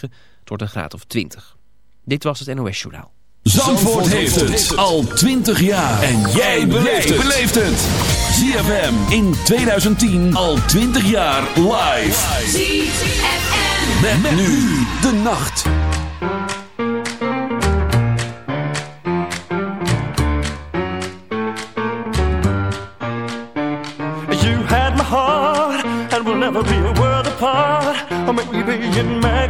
regen tot een graad of 20. Dit was het NOS Journaal. Zandvoort, heeft het al 20 jaar. En jij beleeft het. ZFM in 2010 al 20 jaar live. ZFM. Met, nu de nacht. You had my heart. And we'll never be a world apart. Or maybe in man.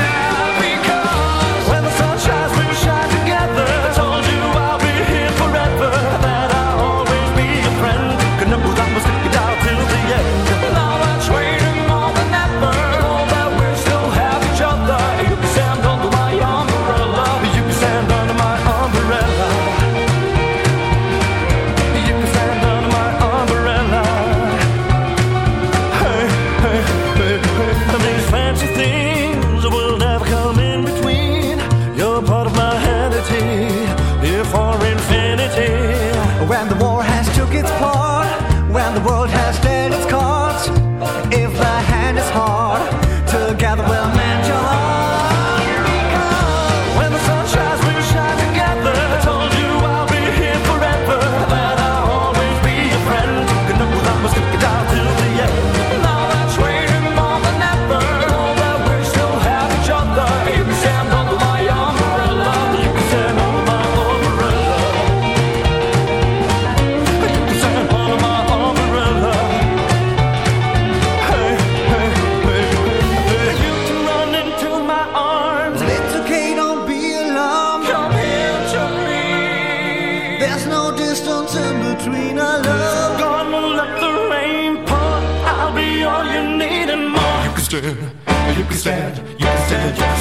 Stand, you stand, you.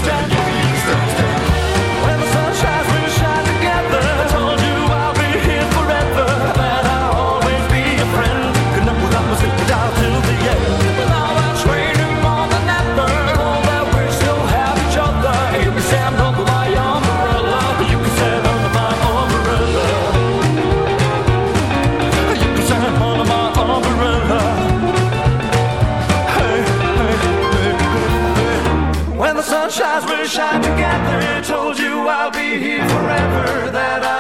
I'll be here forever that I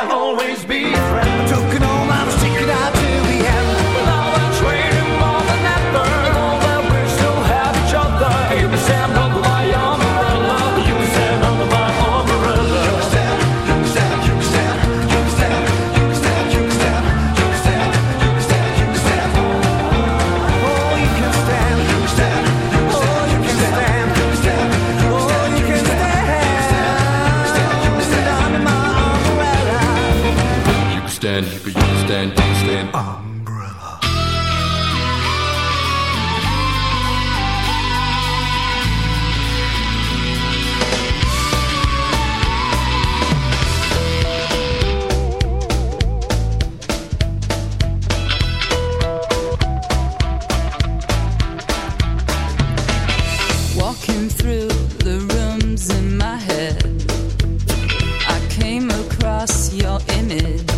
pass your image.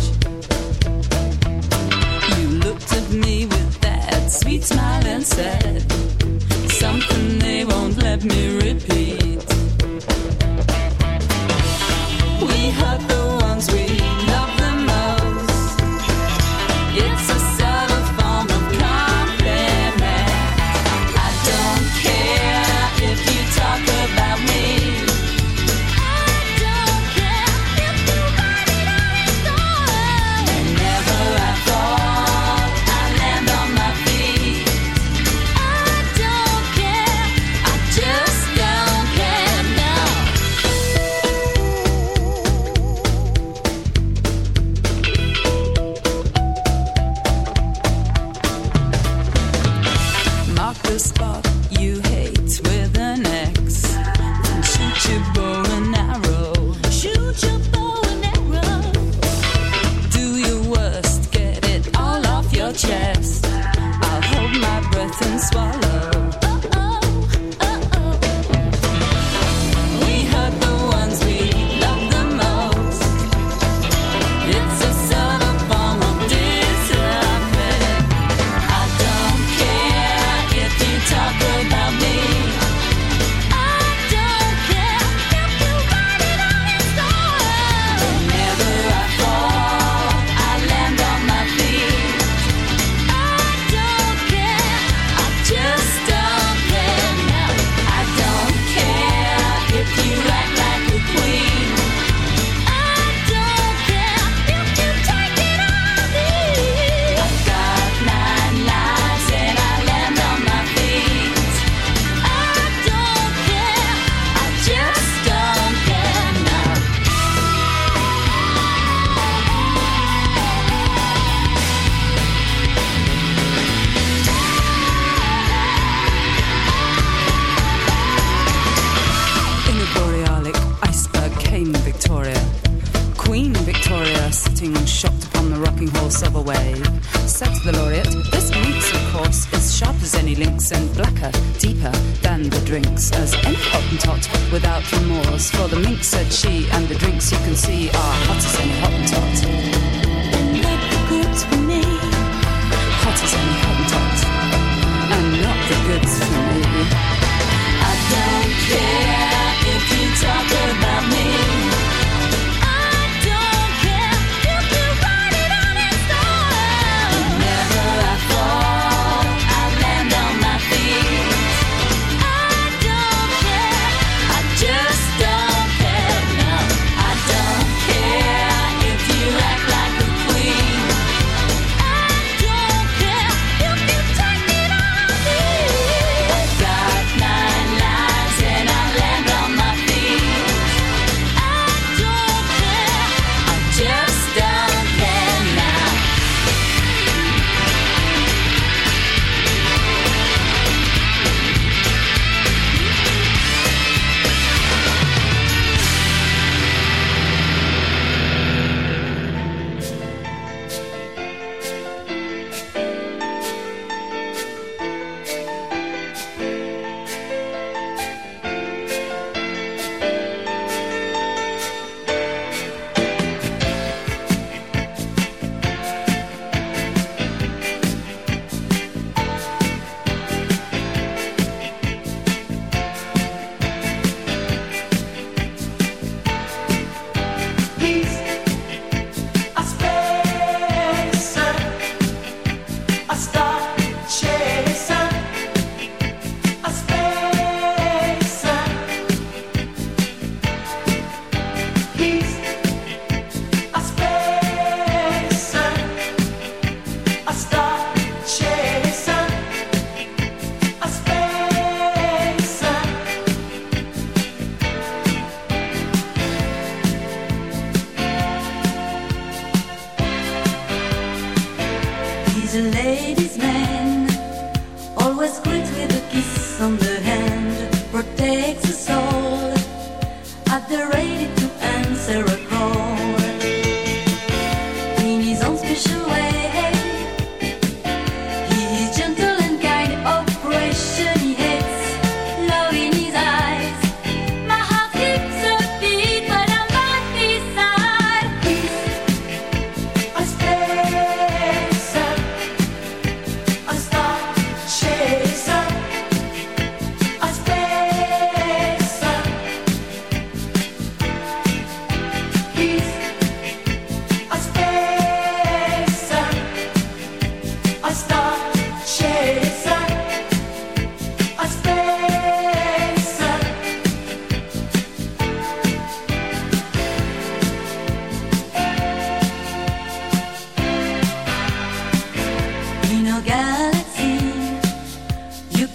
You looked at me with that sweet smile and said, Something they won't let me repeat.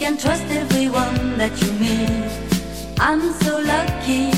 Can trust everyone that you meet. I'm so lucky,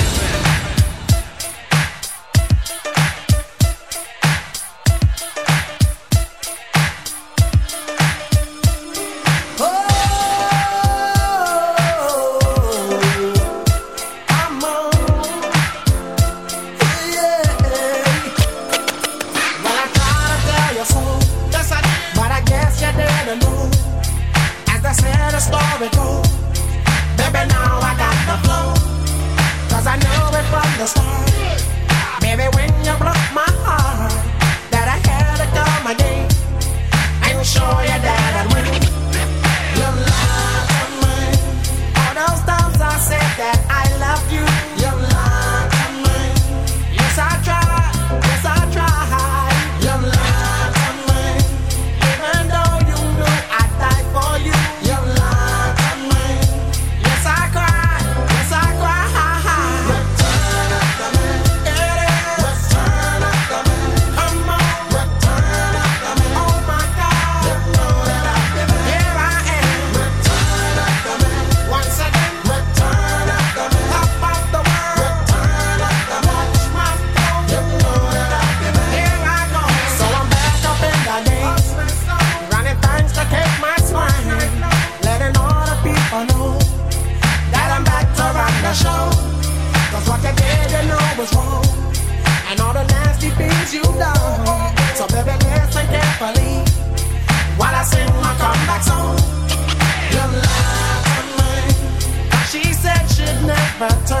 my turn.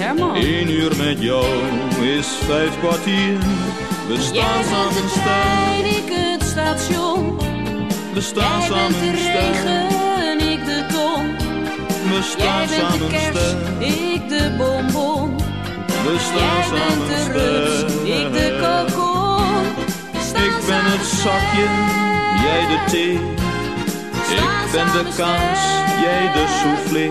Herman. Eén uur met jou is vijf kwartier. We Jij staan samen trein, ik het station. we staan Jij bent samen de regen, ik de ton. We Jij staan bent de samen kers, sterk. ik de bonbon. We Jij staan bent de samen sterk. ik de kokon. Ik ben het zakje, jij de thee. Ik ben de kaas, jij de soufflé.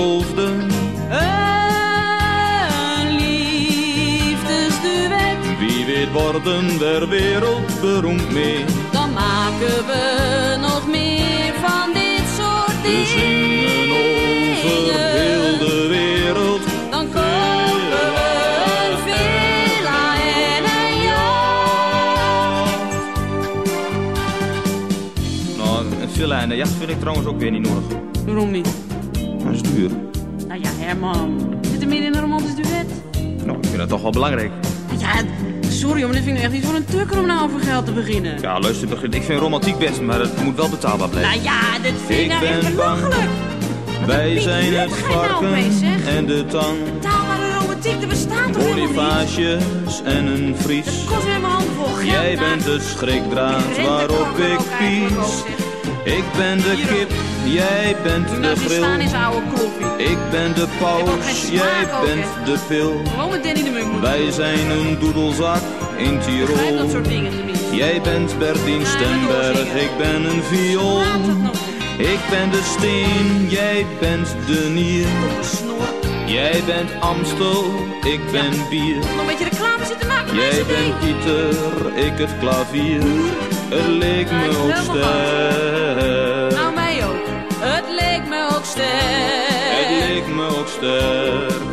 verloofde. Een liefdesduet, Wie weet worden we wereldberoemd mee. dan maken we nog meer van dit soort We dingen. zingen over heel de wereld. Dan kopen we een villa en een yacht. Nou, een villa en een jacht vind ik trouwens ook weer niet nodig. Waarom niet? Dat. Nou ja, Herman. Zit er meer in een romantisch duet? Nou, ik vind dat toch wel belangrijk. Ja, sorry, maar dit vind ik echt niet voor een tukker om nou over geld te beginnen. Ja, luister, ik vind romantiek best, maar het moet wel betaalbaar blijven. Nou ja, dit vind ik, nou echt belachelijk. Wij zijn het nou varken en de tang. Betaalbare romantiek, er bestaat toch? Bonifages en een vries. Kost weer mijn handen vol geld. Jij bent de schrikdraad waarop ik pies. Ik ben de kip, jij bent de nou oude kloffie. Ik ben de paus, jij bent de pil. Gewoon met Danny de Munk Wij zijn een doedelzak in Begrijp dat Tirol. soort dingen tenminste. Jij bent Bertien Stemberg, ik ben een viool. Ik ben de steen, jij bent de nier. Jij bent Amstel, ik ben bier. Nog een beetje reclame zitten maken. Jij bent. Pieter, ik het klavier. Het leek me ook sterk. Het leek me ook sterk.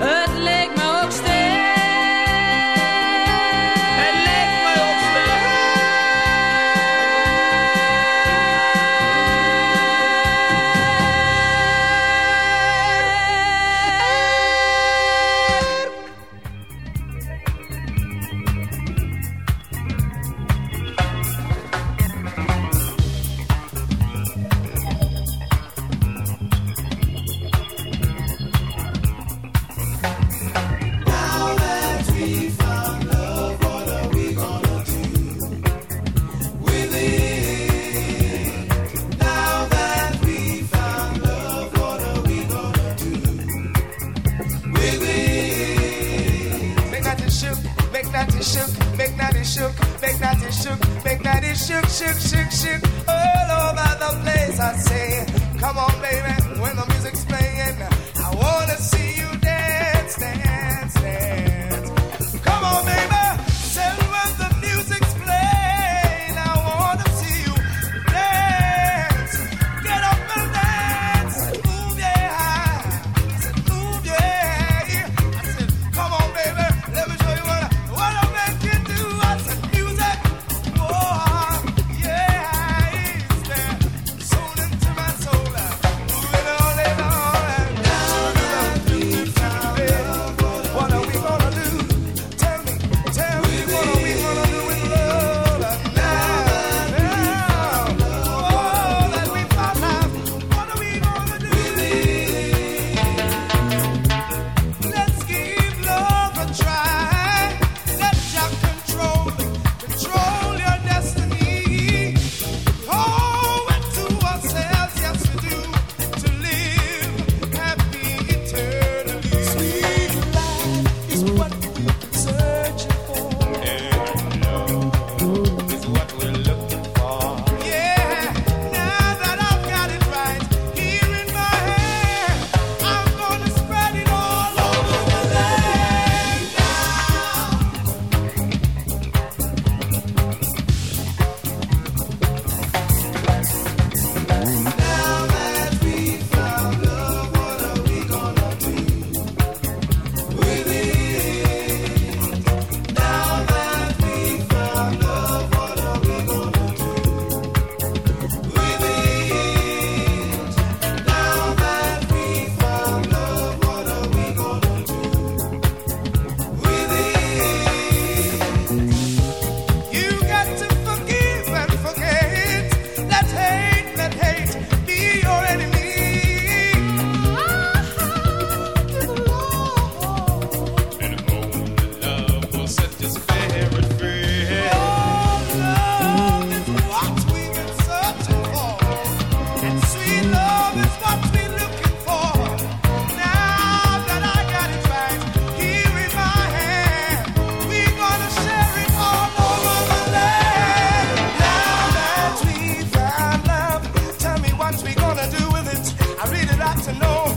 to know.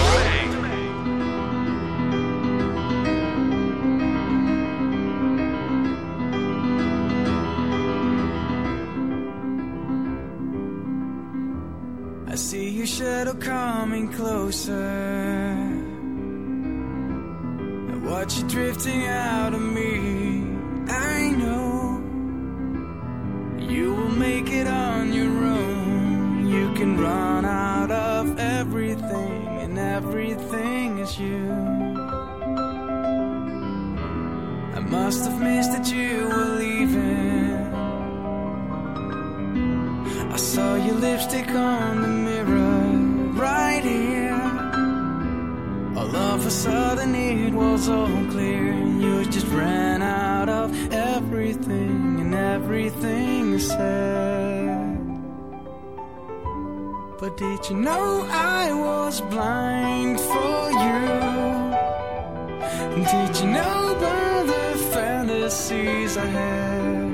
A sudden it was all clear. You just ran out of everything and everything you said. But did you know I was blind for you? Did you know about the fantasies I had?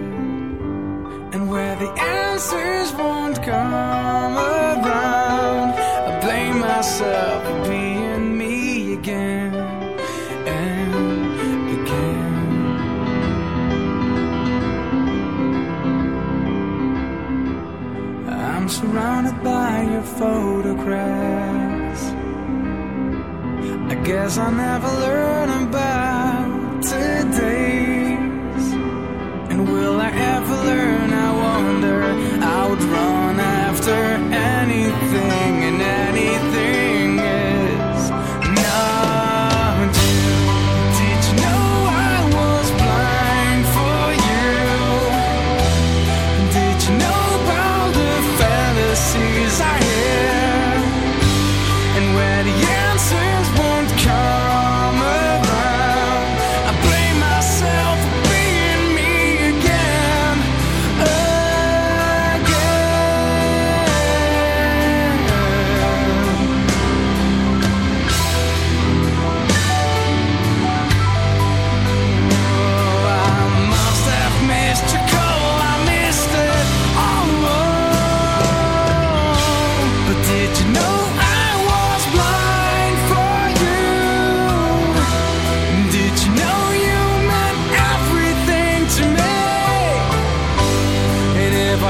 And where the answers won't come around, I blame myself photographs. I guess I'll never learn about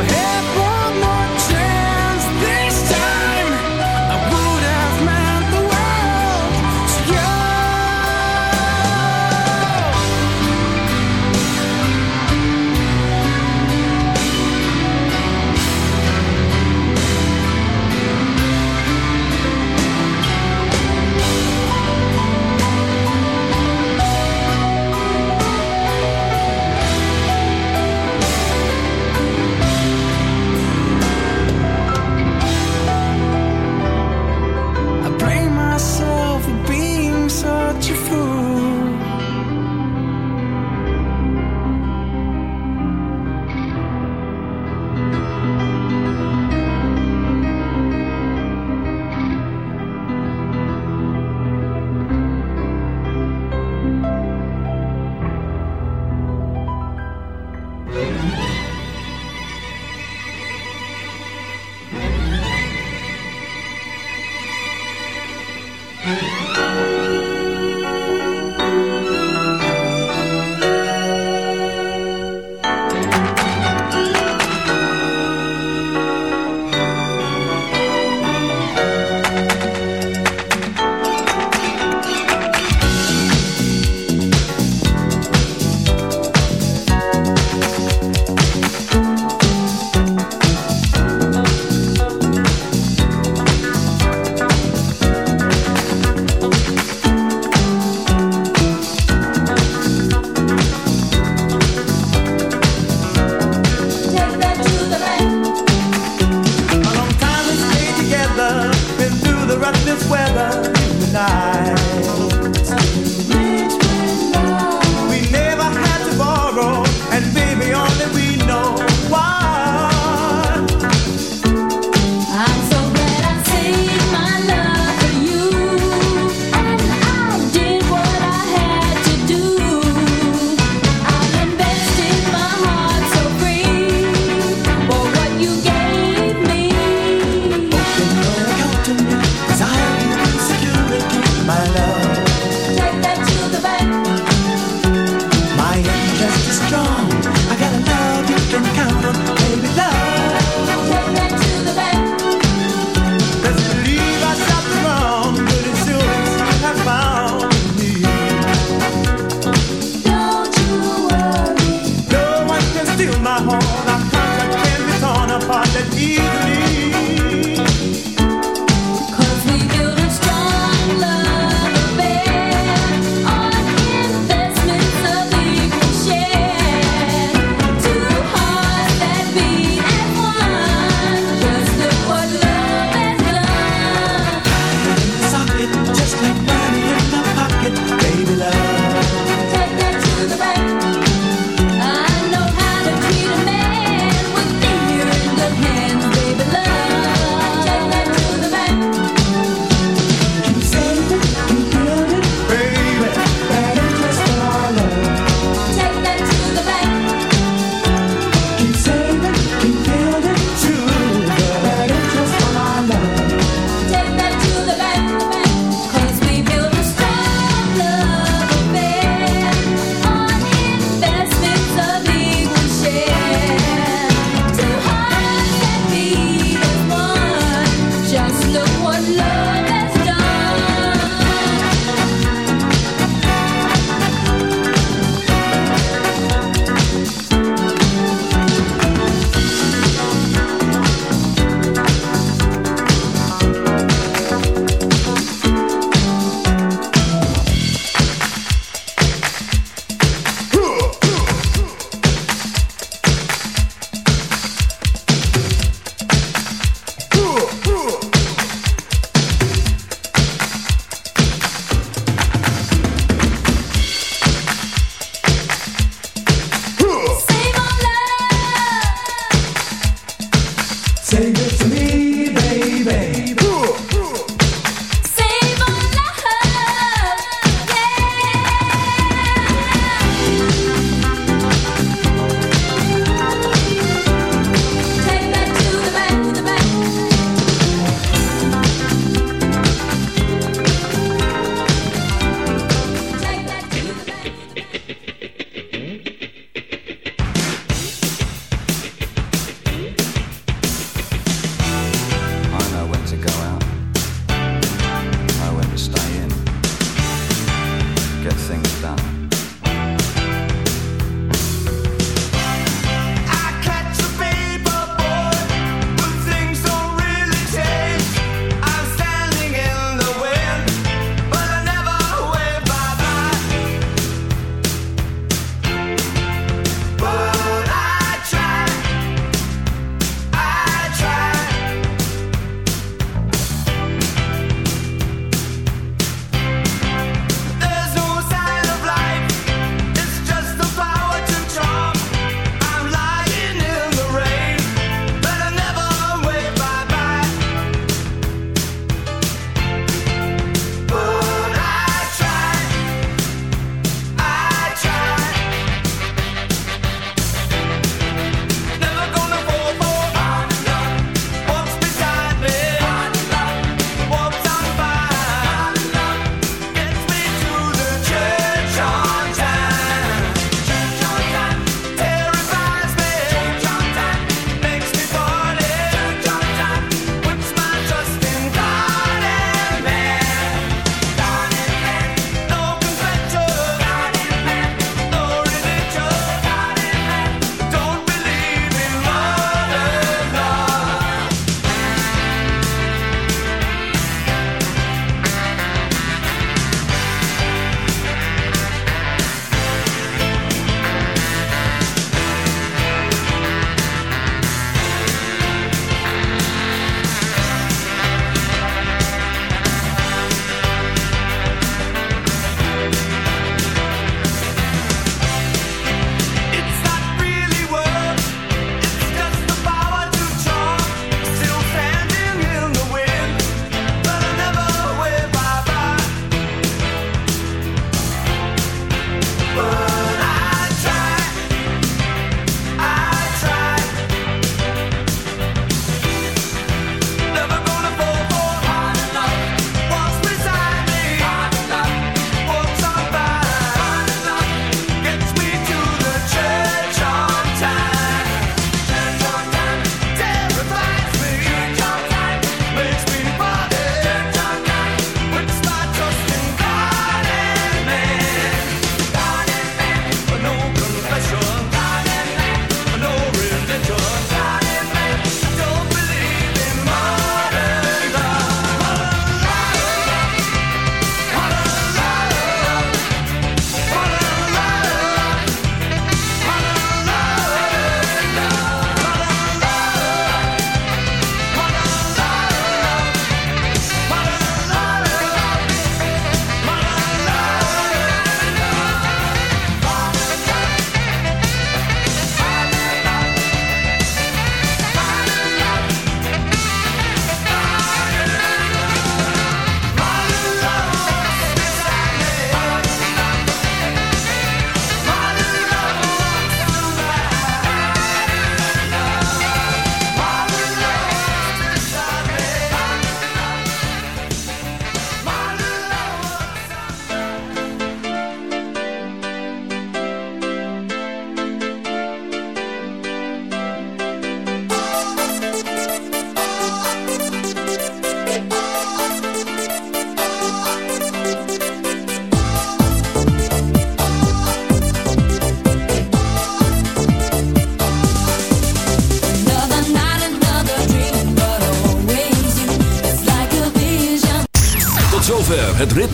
for.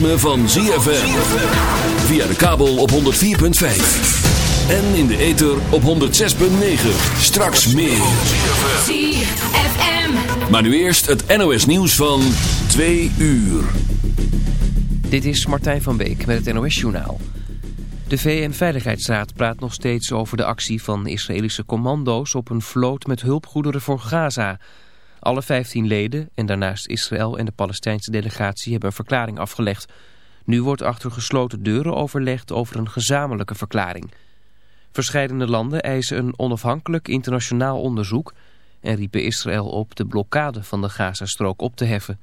Ritme van ZFM. Via de kabel op 104.5. En in de ether op 106.9. Straks meer. ZFM. Maar nu eerst het NOS nieuws van 2 uur. Dit is Martijn van Beek met het NOS-journaal. De VN-veiligheidsraad praat nog steeds over de actie van Israëlische commando's op een vloot met hulpgoederen voor Gaza. Alle 15 leden en daarnaast Israël en de Palestijnse delegatie hebben een verklaring afgelegd. Nu wordt achter gesloten deuren overlegd over een gezamenlijke verklaring. Verscheidene landen eisen een onafhankelijk internationaal onderzoek en riepen Israël op de blokkade van de Gazastrook op te heffen.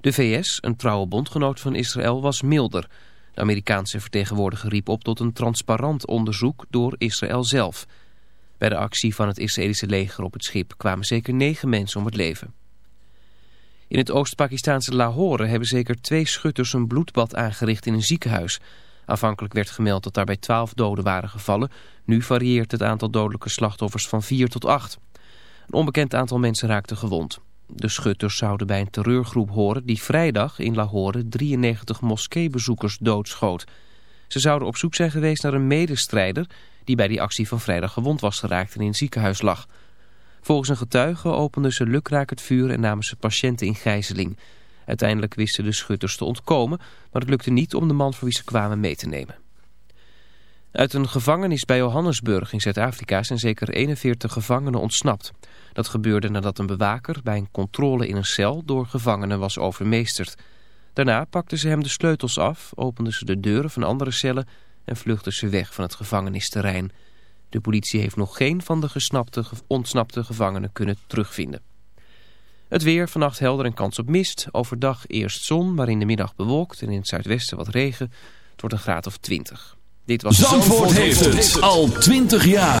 De VS, een trouwe bondgenoot van Israël, was milder. De Amerikaanse vertegenwoordiger riep op tot een transparant onderzoek door Israël zelf. Bij de actie van het Israëlische leger op het schip kwamen zeker negen mensen om het leven. In het Oost-Pakistaanse Lahore hebben zeker twee schutters een bloedbad aangericht in een ziekenhuis. Aanvankelijk werd gemeld dat daarbij twaalf doden waren gevallen. Nu varieert het aantal dodelijke slachtoffers van vier tot acht. Een onbekend aantal mensen raakte gewond. De schutters zouden bij een terreurgroep horen die vrijdag in Lahore 93 moskeebezoekers doodschoot. Ze zouden op zoek zijn geweest naar een medestrijder die bij die actie van vrijdag gewond was geraakt en in het ziekenhuis lag. Volgens een getuige openden ze lukraak het vuur en namen ze patiënten in gijzeling. Uiteindelijk wisten de schutters te ontkomen, maar het lukte niet om de man voor wie ze kwamen mee te nemen. Uit een gevangenis bij Johannesburg in Zuid-Afrika zijn zeker 41 gevangenen ontsnapt. Dat gebeurde nadat een bewaker bij een controle in een cel door gevangenen was overmeesterd. Daarna pakten ze hem de sleutels af, openden ze de deuren van andere cellen en vluchtten ze weg van het gevangenisterrein. De politie heeft nog geen van de gesnapte, ontsnapte gevangenen kunnen terugvinden. Het weer, vannacht helder en kans op mist. Overdag eerst zon, maar in de middag bewolkt en in het zuidwesten wat regen. Het wordt een graad of 20. Dit was Zandvoort heeft het al 20 jaar.